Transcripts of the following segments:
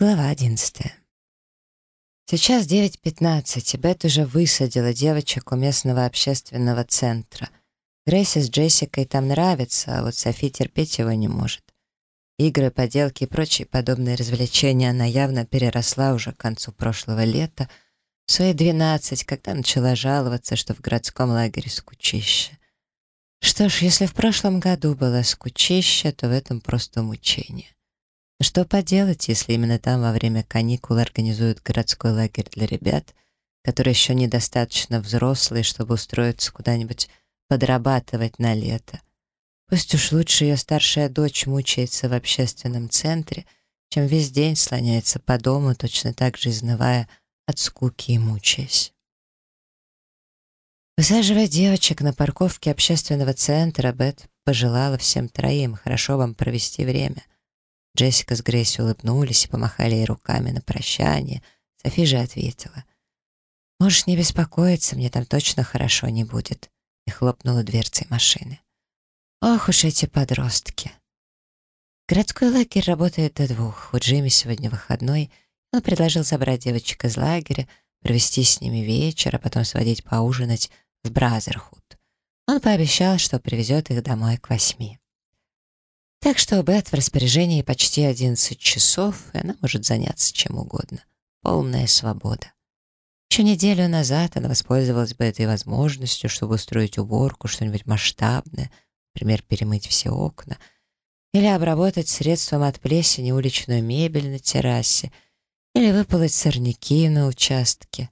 Глава одиннадцатая. Сейчас 9.15, и Бет уже высадила девочек у местного общественного центра. Грейси с Джессикой там нравится, а вот Софи терпеть его не может. Игры, поделки и прочие подобные развлечения она явно переросла уже к концу прошлого лета, в свои 12, когда начала жаловаться, что в городском лагере скучище. Что ж, если в прошлом году было скучище, то в этом просто мучение. Что поделать, если именно там во время каникул организуют городской лагерь для ребят, которые еще недостаточно взрослые, чтобы устроиться куда-нибудь подрабатывать на лето. Пусть уж лучше ее старшая дочь мучается в общественном центре, чем весь день слоняется по дому, точно так же изнывая от скуки и мучаясь. Высаживая девочек на парковке общественного центра, Бет пожелала всем троим хорошо вам провести время. Джессика с Грейси улыбнулись и помахали ей руками на прощание. Софи же ответила. «Можешь не беспокоиться, мне там точно хорошо не будет», и хлопнула дверцей машины. «Ох уж эти подростки!» Городской лагерь работает до двух. У Джимми сегодня выходной. Он предложил забрать девочек из лагеря, провести с ними вечер, а потом сводить поужинать в Бразерхуд. Он пообещал, что привезет их домой к восьми. Так что Бет в распоряжении почти 11 часов, и она может заняться чем угодно. Полная свобода. Еще неделю назад она воспользовалась бы этой возможностью, чтобы устроить уборку, что-нибудь масштабное, например, перемыть все окна, или обработать средством от плесени уличную мебель на террасе, или выполоть сорняки на участке.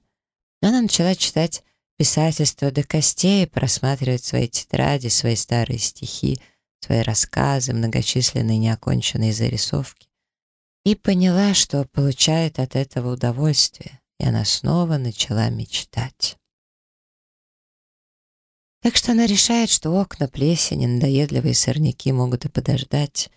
Но она начала читать писательство до костей, просматривать свои тетради, свои старые стихи — свои рассказы, многочисленные неоконченные зарисовки, и поняла, что получает от этого удовольствие, и она снова начала мечтать. Так что она решает, что окна, плесень надоедливые сорняки могут и подождать.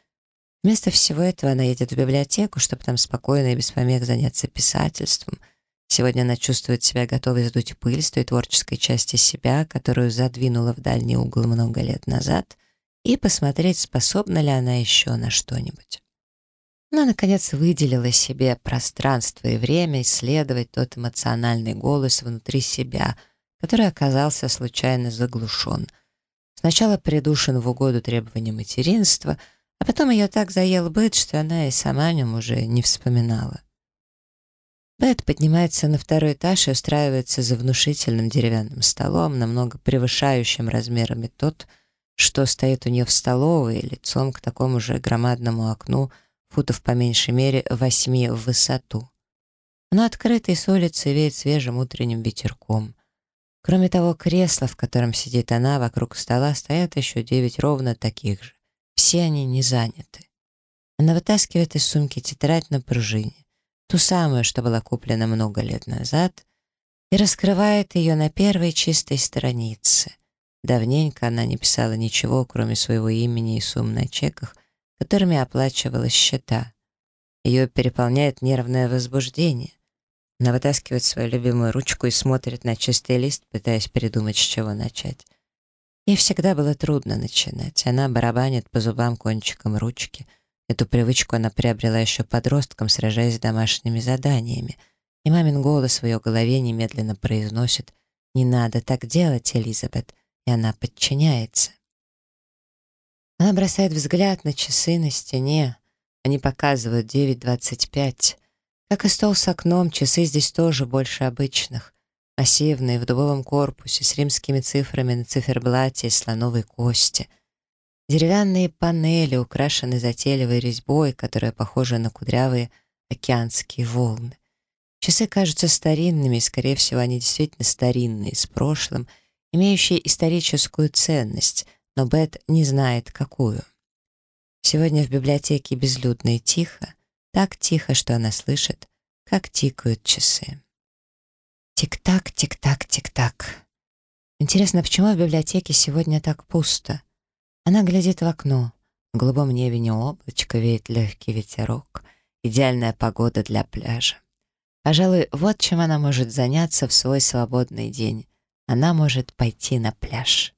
Вместо всего этого она едет в библиотеку, чтобы там спокойно и без помех заняться писательством. Сегодня она чувствует себя готовой сдуть пыль с той творческой части себя, которую задвинула в дальний угол много лет назад, и посмотреть, способна ли она еще на что-нибудь. Она, наконец, выделила себе пространство и время исследовать тот эмоциональный голос внутри себя, который оказался случайно заглушен. Сначала придушен в угоду требованиям материнства, а потом ее так заел быт, что она и сама о нем уже не вспоминала. Бет поднимается на второй этаж и устраивается за внушительным деревянным столом, намного превышающим размерами тот, что стоит у нее в столовой, лицом к такому же громадному окну, футов по меньшей мере восьми в высоту. Оно открыто и с улицы веет свежим утренним ветерком. Кроме того, кресла, в котором сидит она, вокруг стола стоят еще девять ровно таких же. Все они не заняты. Она вытаскивает из сумки тетрадь на пружине, ту самую, что была куплена много лет назад, и раскрывает ее на первой чистой странице. Давненько она не писала ничего, кроме своего имени и сумм на чеках, которыми оплачивала счета. Ее переполняет нервное возбуждение. Она вытаскивает свою любимую ручку и смотрит на чистый лист, пытаясь придумать, с чего начать. Ей всегда было трудно начинать. Она барабанит по зубам кончиком ручки. Эту привычку она приобрела еще подростком, сражаясь с домашними заданиями. И мамин голос в ее голове немедленно произносит «Не надо так делать, Элизабет и она подчиняется. Она бросает взгляд на часы на стене. Они показывают 9.25. Как и стол с окном, часы здесь тоже больше обычных. Массивные, в дубовом корпусе, с римскими цифрами на циферблате из слоновой кости. Деревянные панели украшены затейливой резьбой, которая похожа на кудрявые океанские волны. Часы кажутся старинными, и, скорее всего, они действительно старинные, с прошлым — имеющие историческую ценность, но Бет не знает, какую. Сегодня в библиотеке безлюдно и тихо, так тихо, что она слышит, как тикают часы. Тик-так, тик-так, тик-так. Интересно, почему в библиотеке сегодня так пусто? Она глядит в окно. В голубом небе не облачко, веет легкий ветерок. Идеальная погода для пляжа. Пожалуй, вот чем она может заняться в свой свободный день она может пойти на пляж.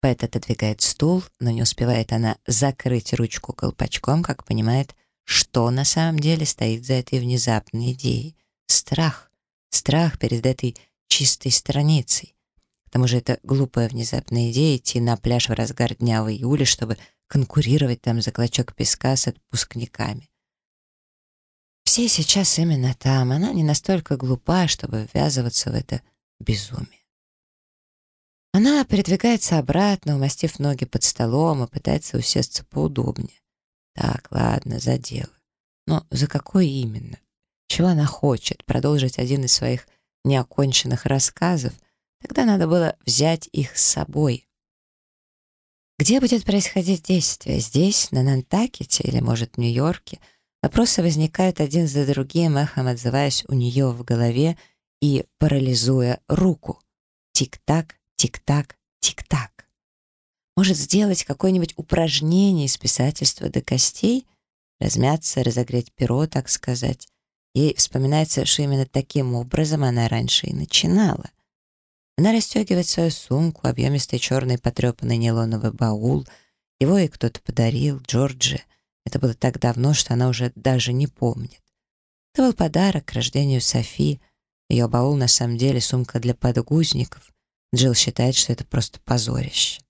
Пэт отодвигает стул, но не успевает она закрыть ручку колпачком, как понимает, что на самом деле стоит за этой внезапной идеей. Страх. Страх перед этой чистой страницей. К тому же это глупая внезапная идея идти на пляж в разгар дня в июле, чтобы конкурировать там за клочок песка с отпускниками. Все сейчас именно там. Она не настолько глупа, чтобы ввязываться в это безумие. Она передвигается обратно, умастив ноги под столом и пытается усесться поудобнее. Так, ладно, за дело. Но за какое именно? Чего она хочет? Продолжить один из своих неоконченных рассказов — Тогда надо было взять их с собой. Где будет происходить действие? Здесь, на Нантакете или, может, в Нью-Йорке? Вопросы возникают один за другим, эхом отзываясь у нее в голове и парализуя руку. Тик-так, тик-так, тик-так. Может сделать какое-нибудь упражнение из писательства до костей? Размяться, разогреть перо, так сказать. Ей вспоминается, что именно таким образом она раньше и начинала. Она расстегивает свою сумку, объемистый черный потрепанный нейлоновый баул. Его ей кто-то подарил, Джорджи. Это было так давно, что она уже даже не помнит. Это был подарок к рождению Софи. Ее баул на самом деле сумка для подгузников. Джилл считает, что это просто позорище.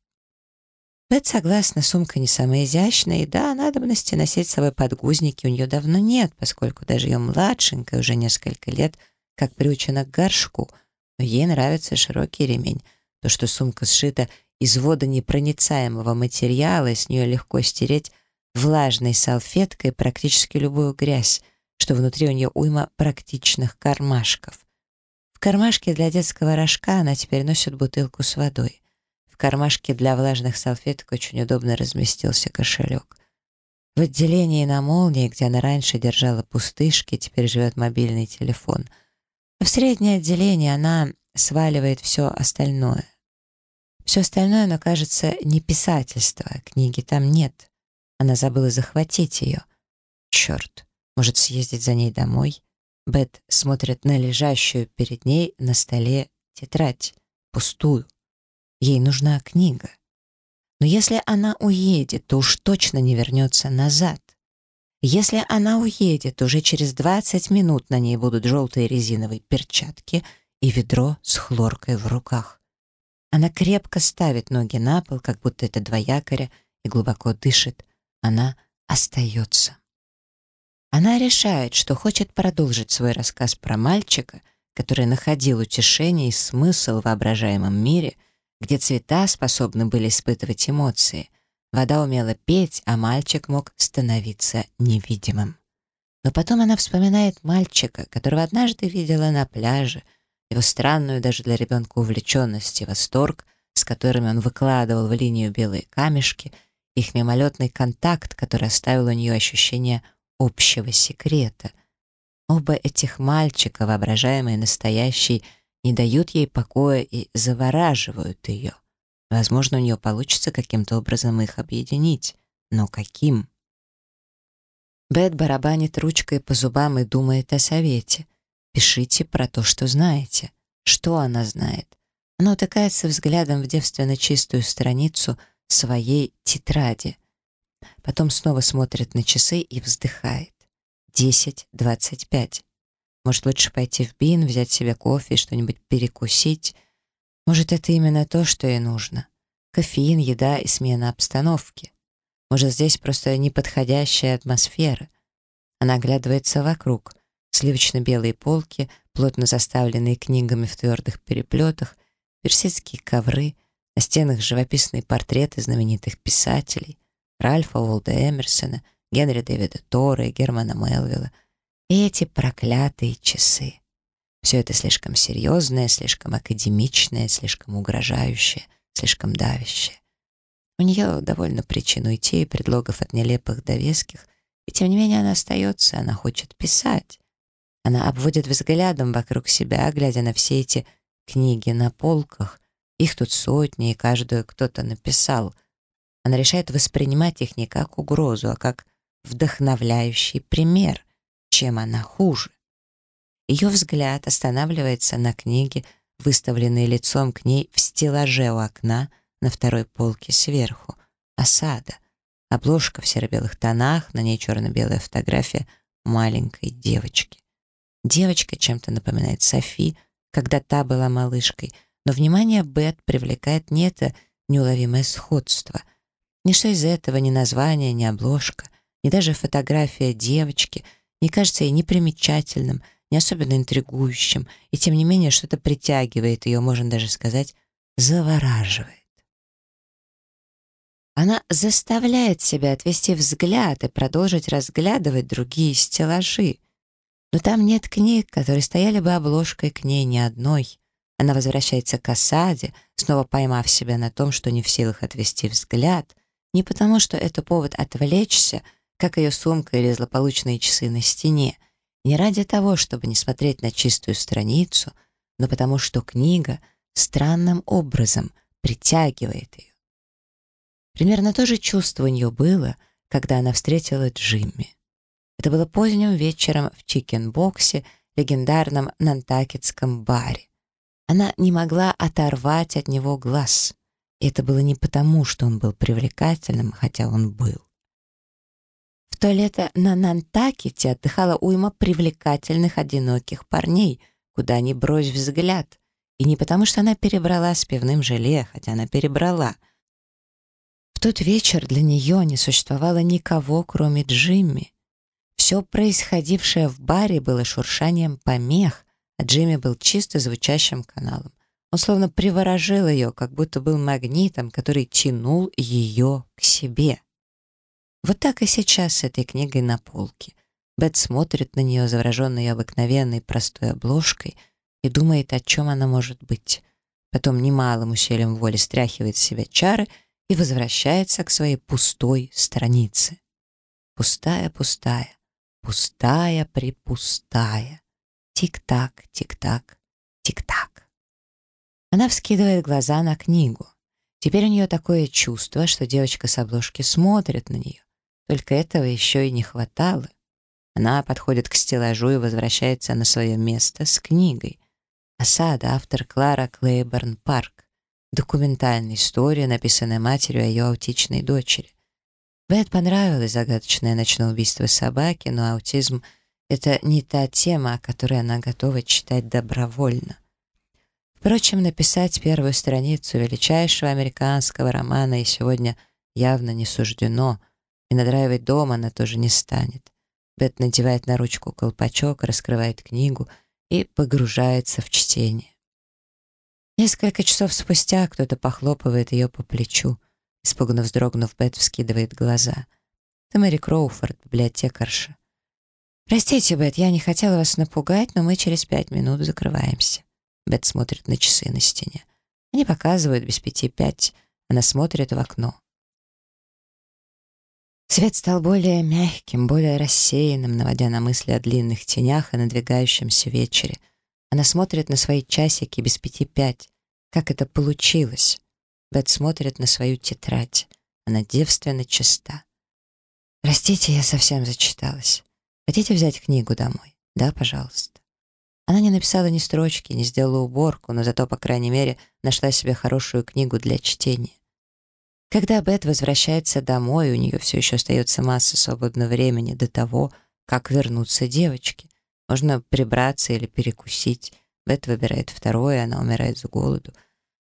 Бет согласна, сумка не самая изящная, и да, надобности носить с собой подгузники у нее давно нет, поскольку даже ее младшенькая уже несколько лет как приучена к горшку — но ей нравится широкий ремень. То, что сумка сшита из водонепроницаемого материала, и с нее легко стереть влажной салфеткой практически любую грязь, что внутри у нее уйма практичных кармашков. В кармашке для детского рожка она теперь носит бутылку с водой. В кармашке для влажных салфеток очень удобно разместился кошелек. В отделении на молнии, где она раньше держала пустышки, теперь живет мобильный телефон — в среднее отделение она сваливает все остальное. Все остальное, но, кажется, не писательство, книги там нет. Она забыла захватить ее. Черт, может съездить за ней домой? Бет смотрит на лежащую перед ней на столе тетрадь, пустую. Ей нужна книга. Но если она уедет, то уж точно не вернется назад. Если она уедет, уже через 20 минут на ней будут желтые резиновые перчатки и ведро с хлоркой в руках. Она крепко ставит ноги на пол, как будто это два якоря, и глубоко дышит. Она остается. Она решает, что хочет продолжить свой рассказ про мальчика, который находил утешение и смысл в воображаемом мире, где цвета способны были испытывать эмоции, Вода умела петь, а мальчик мог становиться невидимым. Но потом она вспоминает мальчика, которого однажды видела на пляже, его странную даже для ребенка увлеченность и восторг, с которыми он выкладывал в линию белые камешки, их мимолетный контакт, который оставил у нее ощущение общего секрета. Оба этих мальчика, воображаемый и настоящий, не дают ей покоя и завораживают ее. Возможно, у нее получится каким-то образом их объединить. Но каким? Бет барабанит ручкой по зубам и думает о совете. Пишите про то, что знаете. Что она знает? Она утыкается взглядом в девственно чистую страницу своей тетради. Потом снова смотрит на часы и вздыхает. Десять двадцать пять. Может, лучше пойти в Бин, взять себе кофе и что-нибудь перекусить — может, это именно то, что ей нужно. Кофеин, еда и смена обстановки. Может, здесь просто неподходящая атмосфера. Она оглядывается вокруг. Сливочно-белые полки, плотно заставленные книгами в твердых переплетах, персидские ковры, на стенах живописные портреты знаменитых писателей, Ральфа Уолда Эмерсона, Генри Дэвида Тора и Германа Мелвилла. И эти проклятые часы. Все это слишком серьезное, слишком академичное, слишком угрожающее, слишком давящее. У нее довольно причин уйти, предлогов от нелепых до веских, и тем не менее она остается, она хочет писать. Она обводит взглядом вокруг себя, глядя на все эти книги на полках. Их тут сотни, и каждую кто-то написал. Она решает воспринимать их не как угрозу, а как вдохновляющий пример, чем она хуже. Ее взгляд останавливается на книге, выставленной лицом к ней в стеллаже у окна на второй полке сверху. Осада. Обложка в серо-белых тонах, на ней черно-белая фотография маленькой девочки. Девочка чем-то напоминает Софи, когда та была малышкой, но внимание Бет привлекает не это неуловимое сходство. Ничто из этого, ни название, ни обложка, ни даже фотография девочки не кажется ей непримечательным, не особенно интригующим, и тем не менее что-то притягивает ее, можно даже сказать, завораживает. Она заставляет себя отвести взгляд и продолжить разглядывать другие стеллажи. Но там нет книг, которые стояли бы обложкой к ней ни одной. Она возвращается к осаде, снова поймав себя на том, что не в силах отвести взгляд, не потому что это повод отвлечься, как ее сумка или злополучные часы на стене, не ради того, чтобы не смотреть на чистую страницу, но потому что книга странным образом притягивает ее. Примерно то же чувство у нее было, когда она встретила Джимми. Это было поздним вечером в чикен-боксе, легендарном нантакетском баре. Она не могла оторвать от него глаз. И это было не потому, что он был привлекательным, хотя он был. В то лето на Нантакете отдыхала уйма привлекательных одиноких парней, куда ни брось взгляд. И не потому, что она перебрала с пивным желе, хотя она перебрала — в тот вечер для нее не существовало никого, кроме Джимми. Все происходившее в баре было шуршанием помех, а Джимми был чисто звучащим каналом. Он словно приворожил ее, как будто был магнитом, который тянул ее к себе. Вот так и сейчас с этой книгой на полке. Бет смотрит на нее, завороженной ее обыкновенной простой обложкой, и думает, о чем она может быть. Потом немалым усилием воли стряхивает с себя чары — и возвращается к своей пустой странице. Пустая, пустая, пустая, припустая. Тик-так, тик-так. Она вскидывает глаза на книгу. Теперь у нее такое чувство, что девочка с обложки смотрит на нее. Только этого еще и не хватало. Она подходит к стеллажу и возвращается на свое место с книгой. Осада, автор Клара Клейборн Парк. Документальная история, написанная матерью о ее аутичной дочери. Бет понравилось загадочное ночное убийство собаки, но аутизм — это не та тема, о которой она готова читать добровольно. Впрочем, написать первую страницу величайшего американского романа ей сегодня явно не суждено, и надраивать дома она тоже не станет. Бет надевает на ручку колпачок, раскрывает книгу и погружается в чтение. Несколько часов спустя кто-то похлопывает ее по плечу. Испуганно вздрогнув, Бет вскидывает глаза. Это Мэри Кроуфорд, библиотекарша. «Простите, Бет, я не хотела вас напугать, но мы через пять минут закрываемся». Бет смотрит на часы на стене. Они показывают без пяти пять. Она смотрит в окно. Свет стал более мягким, более рассеянным, наводя на мысли о длинных тенях и надвигающемся вечере — она смотрит на свои часики без пяти пять. Как это получилось? Бет смотрит на свою тетрадь. Она девственно чиста. «Простите, я совсем зачиталась. Хотите взять книгу домой? Да, пожалуйста». Она не написала ни строчки, не сделала уборку, но зато, по крайней мере, нашла себе хорошую книгу для чтения. Когда Бет возвращается домой, у нее все еще остается масса свободного времени до того, как вернутся девочки. Можно прибраться или перекусить. Бет выбирает второе, она умирает с голоду.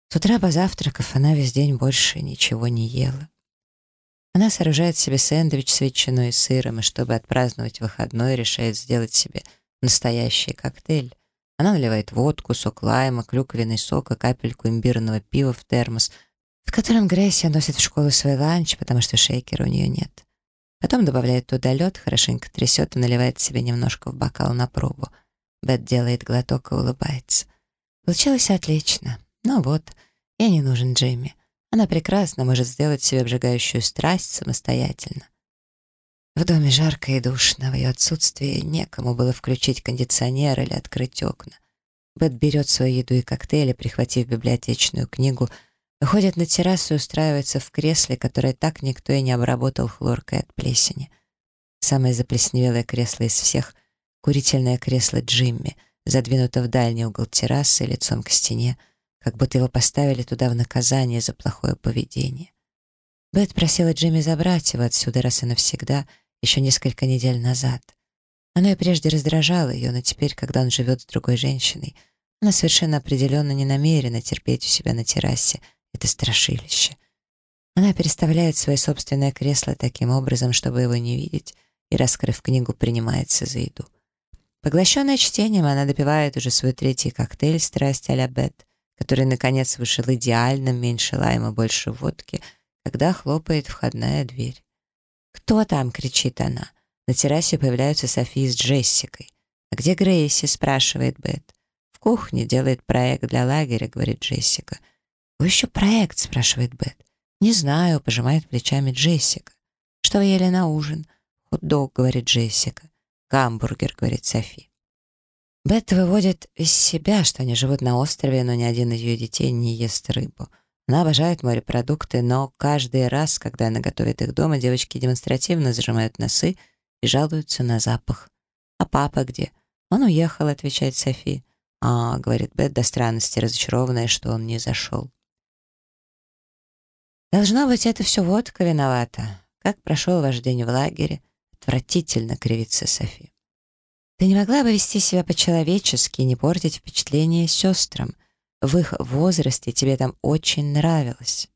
С утра позавтракав, она весь день больше ничего не ела. Она сооружает себе сэндвич с ветчиной и сыром, и чтобы отпраздновать выходной, решает сделать себе настоящий коктейль. Она наливает водку, сок лайма, клюквенный сок и капельку имбирного пива в термос, в котором Грейси носит в школу свой ланч, потому что шейкера у нее нет. Потом добавляет туда лед, хорошенько трясет и наливает себе немножко в бокал на пробу. Бет делает глоток и улыбается. Получилось отлично. Ну вот, ей не нужен Джимми. Она прекрасно может сделать себе обжигающую страсть самостоятельно. В доме жарко и душно, в ее отсутствии некому было включить кондиционер или открыть окна. Бет берет свою еду и коктейли, прихватив библиотечную книгу — Выходит на террасу и устраивается в кресле, которое так никто и не обработал хлоркой от плесени. Самое заплесневелое кресло из всех — курительное кресло Джимми, задвинуто в дальний угол террасы лицом к стене, как будто его поставили туда в наказание за плохое поведение. Бет просила Джимми забрать его отсюда раз и навсегда, еще несколько недель назад. Оно и прежде раздражало ее, но теперь, когда он живет с другой женщиной, она совершенно определенно не намерена терпеть у себя на террасе это страшилище. Она переставляет свое собственное кресло таким образом, чтобы его не видеть, и, раскрыв книгу, принимается за еду. Поглощенная чтением, она допивает уже свой третий коктейль «Страсть а-ля Бет», который, наконец, вышел идеальным, меньше лайма, больше водки, когда хлопает входная дверь. «Кто там?» — кричит она. На террасе появляются Софи с Джессикой. «А где Грейси?» — спрашивает Бет. «В кухне делает проект для лагеря», — говорит Джессика. «Вы еще проект?» — спрашивает Бет. «Не знаю», — пожимает плечами Джессика. «Что вы ели на ужин?» «Хот-дог», — говорит Джессика. «Гамбургер», — говорит Софи. Бет выводит из себя, что они живут на острове, но ни один из ее детей не ест рыбу. Она обожает морепродукты, но каждый раз, когда она готовит их дома, девочки демонстративно зажимают носы и жалуются на запах. «А папа где?» «Он уехал», — отвечает Софи. «А», — говорит Бет до странности, разочарованная, что он не зашел. Должно быть, это все водка виновата. Как прошел ваш день в лагере? Отвратительно кривится Софи. Ты не могла бы вести себя по-человечески и не портить впечатление сестрам. В их возрасте тебе там очень нравилось.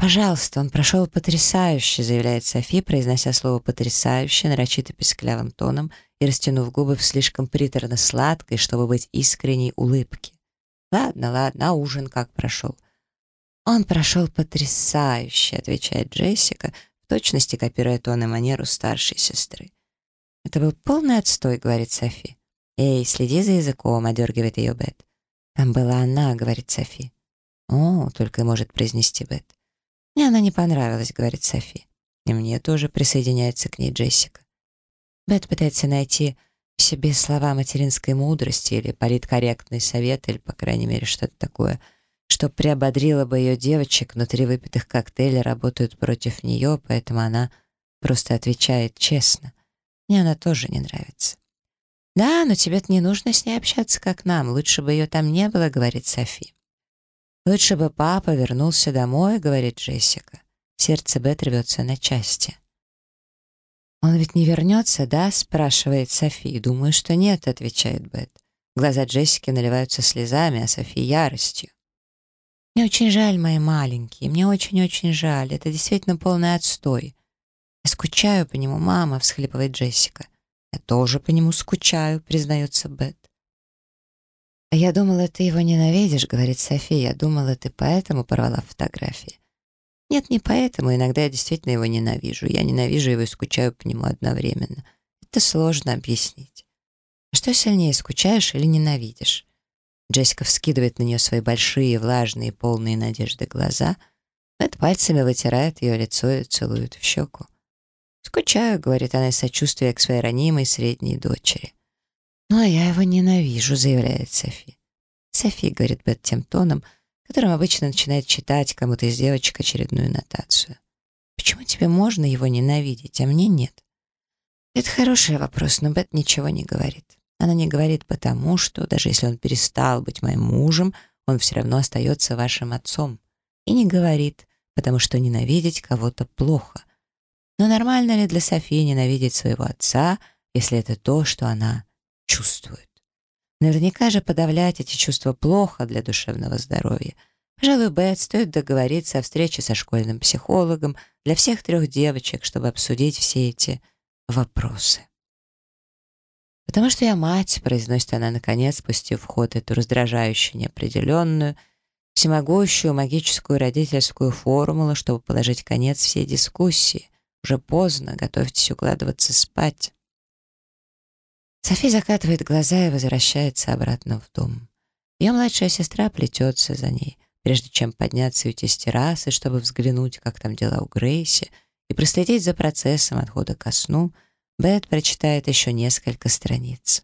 «Пожалуйста, он прошел потрясающе», — заявляет Софи, произнося слово «потрясающе» нарочито песклявым тоном и растянув губы в слишком приторно-сладкой, чтобы быть искренней улыбке. «Ладно, ладно, а ужин как прошел?» «Он прошел потрясающе», — отвечает Джессика, в точности копируя тон и манеру старшей сестры. «Это был полный отстой», — говорит Софи. «Эй, следи за языком», — одергивает ее Бет. «Там была она», — говорит Софи. «О», — только и может произнести Бет. «Мне она не понравилась», — говорит Софи. И мне тоже присоединяется к ней Джессика. Бет пытается найти в себе слова материнской мудрости или политкорректный совет, или, по крайней мере, что-то такое — что приободрило бы ее девочек, внутри выпитых коктейлей работают против нее, поэтому она просто отвечает честно. Мне она тоже не нравится. «Да, но тебе-то не нужно с ней общаться, как нам. Лучше бы ее там не было», — говорит Софи. «Лучше бы папа вернулся домой», — говорит Джессика. Сердце Бет рвется на части. «Он ведь не вернется, да?» — спрашивает Софи. «Думаю, что нет», — отвечает Бет. Глаза Джессики наливаются слезами, а Софи — яростью. Мне очень жаль, мои маленькие, мне очень-очень жаль. Это действительно полный отстой. Я скучаю по нему, мама, всхлипывает Джессика. Я тоже по нему скучаю, признается Бет. А я думала, ты его ненавидишь, говорит София. Я думала, ты поэтому порвала фотографии. Нет, не поэтому. Иногда я действительно его ненавижу. Я ненавижу его и скучаю по нему одновременно. Это сложно объяснить. А что сильнее, скучаешь или ненавидишь? Джессика вскидывает на нее свои большие, влажные, полные надежды глаза. Мэтт пальцами вытирает ее лицо и целует в щеку. «Скучаю», — говорит она из сочувствия к своей ранимой средней дочери. «Ну, а я его ненавижу», — заявляет Софи. «Софи», — говорит Бет тем тоном, которым обычно начинает читать кому-то из девочек очередную нотацию. «Почему тебе можно его ненавидеть, а мне нет?» Это хороший вопрос, но Бет ничего не говорит. Она не говорит потому, что даже если он перестал быть моим мужем, он все равно остается вашим отцом. И не говорит, потому что ненавидеть кого-то плохо. Но нормально ли для Софии ненавидеть своего отца, если это то, что она чувствует? Наверняка же подавлять эти чувства плохо для душевного здоровья. Пожалуй, Бет стоит договориться о встрече со школьным психологом для всех трех девочек, чтобы обсудить все эти вопросы. «Потому что я мать», — произносит она наконец, спустив в ход эту раздражающую, неопределенную, всемогущую магическую родительскую формулу, чтобы положить конец всей дискуссии. Уже поздно, готовьтесь укладываться спать. Софи закатывает глаза и возвращается обратно в дом. Ее младшая сестра плетется за ней, прежде чем подняться и уйти с террасы, чтобы взглянуть, как там дела у Грейси, и проследить за процессом отхода ко сну — Бет прочитает еще несколько страниц.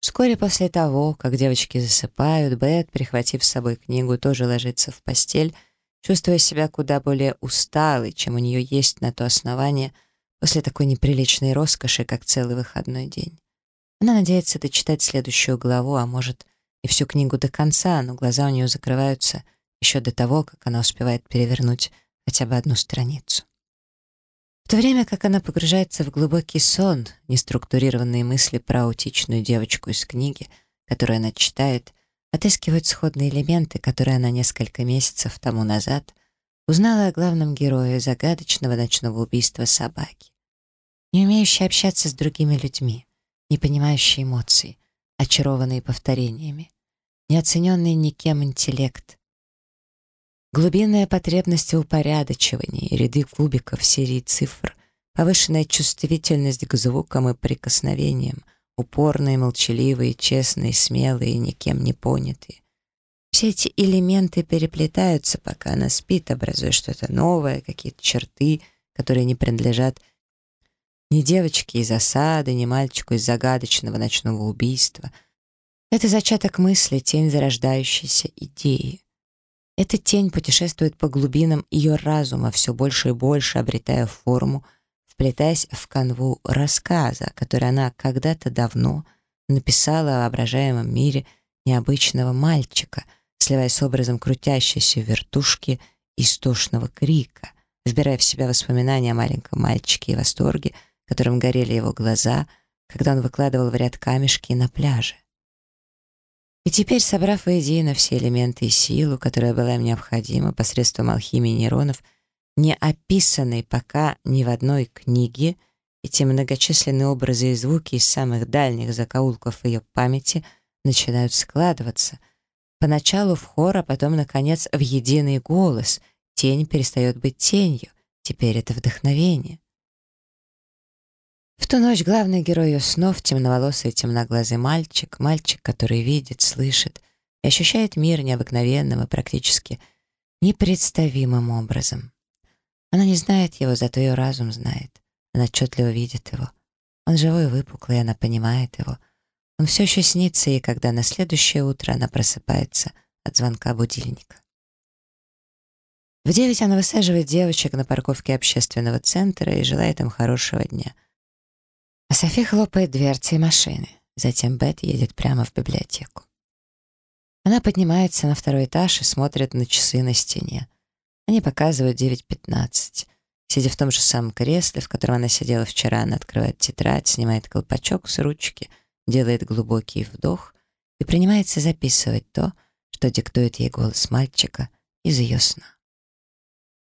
Вскоре после того, как девочки засыпают, Бет, прихватив с собой книгу, тоже ложится в постель, чувствуя себя куда более усталой, чем у нее есть на то основание после такой неприличной роскоши, как целый выходной день. Она надеется дочитать следующую главу, а может и всю книгу до конца, но глаза у нее закрываются еще до того, как она успевает перевернуть хотя бы одну страницу. В то время как она погружается в глубокий сон, неструктурированные мысли про аутичную девочку из книги, которую она читает, отыскивают сходные элементы, которые она несколько месяцев тому назад узнала о главном герое загадочного ночного убийства собаки. Не умеющий общаться с другими людьми, не понимающий эмоций, очарованный повторениями, неоцененный никем интеллект, глубинная потребность в упорядочивании, ряды кубиков, серии цифр, повышенная чувствительность к звукам и прикосновениям, упорные, молчаливые, честные, смелые, никем не понятые, все эти элементы переплетаются, пока она спит, образуя что-то новое, какие-то черты, которые не принадлежат ни девочке из осады, ни мальчику из загадочного ночного убийства. Это зачаток мысли, тень зарождающейся идеи. Эта тень путешествует по глубинам ее разума, все больше и больше обретая форму, вплетаясь в канву рассказа, который она когда-то давно написала о воображаемом мире необычного мальчика — сливаясь с образом крутящейся вертушки истошного крика, вбирая в себя воспоминания о маленьком мальчике и восторге, которым горели его глаза, когда он выкладывал в ряд камешки на пляже. И теперь, собрав воедино все элементы и силу, которая была им необходима посредством алхимии нейронов, не описанной пока ни в одной книге, эти многочисленные образы и звуки из самых дальних закоулков ее памяти начинают складываться, Поначалу в хор, а потом, наконец, в единый голос. Тень перестает быть тенью. Теперь это вдохновение. В ту ночь главный герой ее снов — темноволосый темноглазый мальчик, мальчик, который видит, слышит и ощущает мир необыкновенным и практически непредставимым образом. Она не знает его, зато ее разум знает. Она отчетливо видит его. Он живой и выпуклый, она понимает его — он все еще снится ей, когда на следующее утро она просыпается от звонка будильника. В девять она высаживает девочек на парковке общественного центра и желает им хорошего дня. А Софи хлопает дверцей машины. Затем Бет едет прямо в библиотеку. Она поднимается на второй этаж и смотрит на часы на стене. Они показывают 9.15. Сидя в том же самом кресле, в котором она сидела вчера, она открывает тетрадь, снимает колпачок с ручки — делает глубокий вдох и принимается записывать то, что диктует ей голос мальчика из ее сна.